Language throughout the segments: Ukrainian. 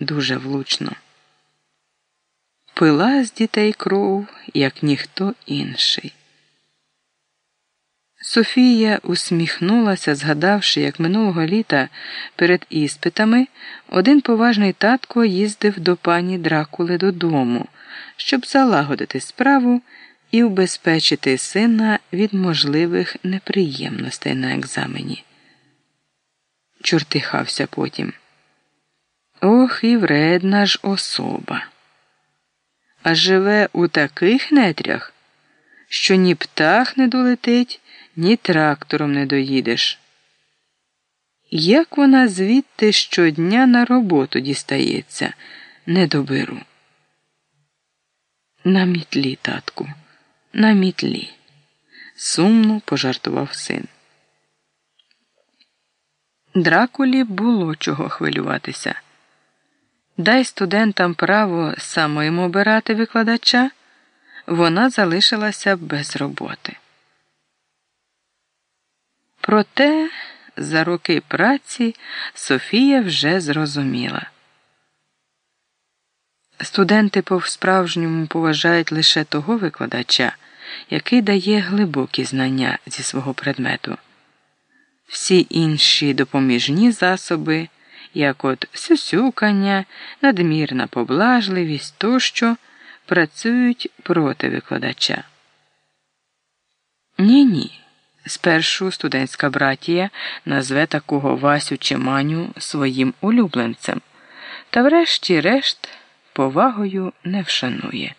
дуже влучно. Пила з дітей кров, як ніхто інший. Софія усміхнулася, згадавши, як минулого літа перед іспитами один поважний татко їздив до пані Дракули додому, щоб залагодити справу і убезпечити сина від можливих неприємностей на екзамені. Чортихався потім. Ох, і вредна ж особа. А живе у таких нетрях, що ні птах не долетить ні трактором не доїдеш. Як вона звідти щодня на роботу дістається, не доберу. На мітлі, татку, на мітлі, сумно пожартував син. Дракулі було чого хвилюватися. Дай студентам право самим обирати викладача, вона залишилася без роботи. Проте за роки праці Софія вже зрозуміла. Студенти по справжньому поважають лише того викладача, який дає глибокі знання зі свого предмету. Всі інші допоміжні засоби, як от сюсюкання, надмірна поблажливість тощо, працюють проти викладача. Ні, ні. Спершу студентська братія назве такого Васю чи Маню своїм улюбленцем, та врешті-решт повагою не вшанує.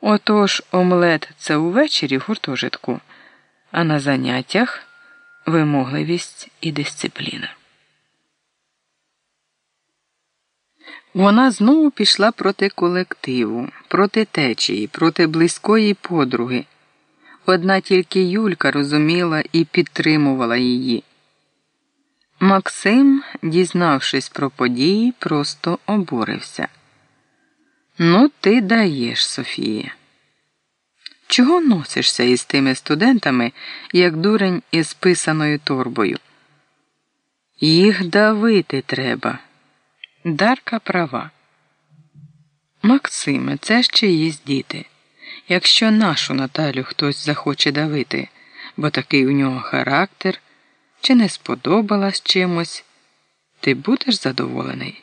Отож омлет це увечері в гуртожитку, а на заняттях вимогливість і дисципліна. Вона знову пішла проти колективу, проти течії, проти близької подруги. Одна тільки Юлька розуміла і підтримувала її. Максим, дізнавшись про події, просто обурився. Ну, ти даєш, Софія. Чого носишся із тими студентами, як дурень із писаною торбою? Їх давити треба. Дарка права. Максиме, це ще є діти. Якщо нашу Наталю хтось захоче давити, бо такий у нього характер, чи не сподобалась чимось, ти будеш задоволений?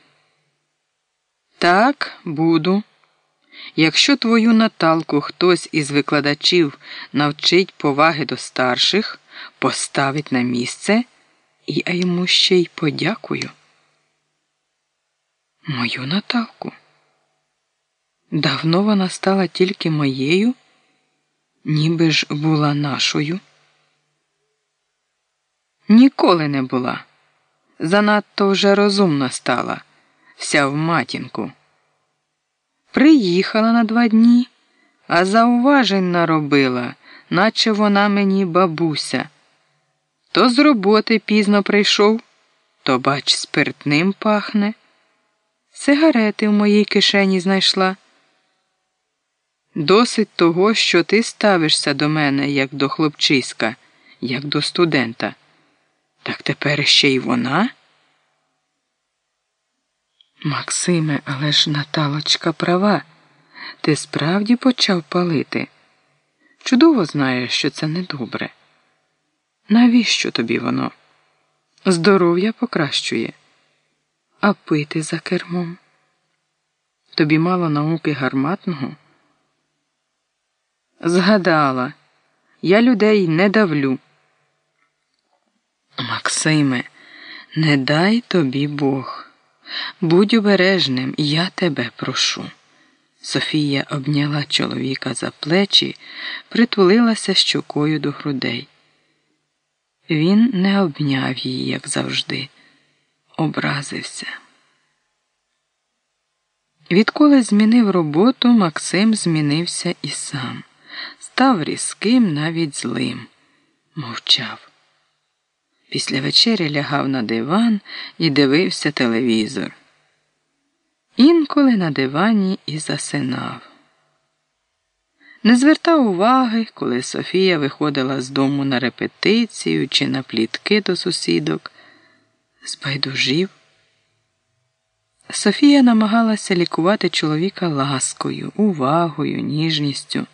Так, буду. Якщо твою Наталку хтось із викладачів навчить поваги до старших, поставить на місце, я йому ще й подякую. Мою Наталку. Давно вона стала тільки моєю, ніби ж була нашою. Ніколи не була. Занадто вже розумна стала, вся в матінку. Приїхала на два дні, а зауважень наробила, наче вона мені бабуся. То з роботи пізно прийшов, то, бач, спиртним пахне. Сигарети в моїй кишені знайшла. Досить того, що ти ставишся до мене як до хлопчиська, як до студента. Так тепер ще й вона? Максиме, але ж Наталочка права. Ти справді почав палити. Чудово знаєш, що це недобре. Навіщо тобі воно? Здоров'я покращує, а пити за кермом. Тобі мало науки гарматного. Згадала, я людей не давлю. Максиме, не дай тобі Бог. Будь обережним, я тебе прошу. Софія обняла чоловіка за плечі, притулилася щокою до грудей. Він не обняв її, як завжди, образився. Відколи змінив роботу, Максим змінився і сам став різким, навіть злим, мовчав. Після вечері лягав на диван і дивився телевізор. Інколи на дивані і засинав. Не звертав уваги, коли Софія виходила з дому на репетицію чи на плітки до сусідок, збайдужів. Софія намагалася лікувати чоловіка ласкою, увагою, ніжністю.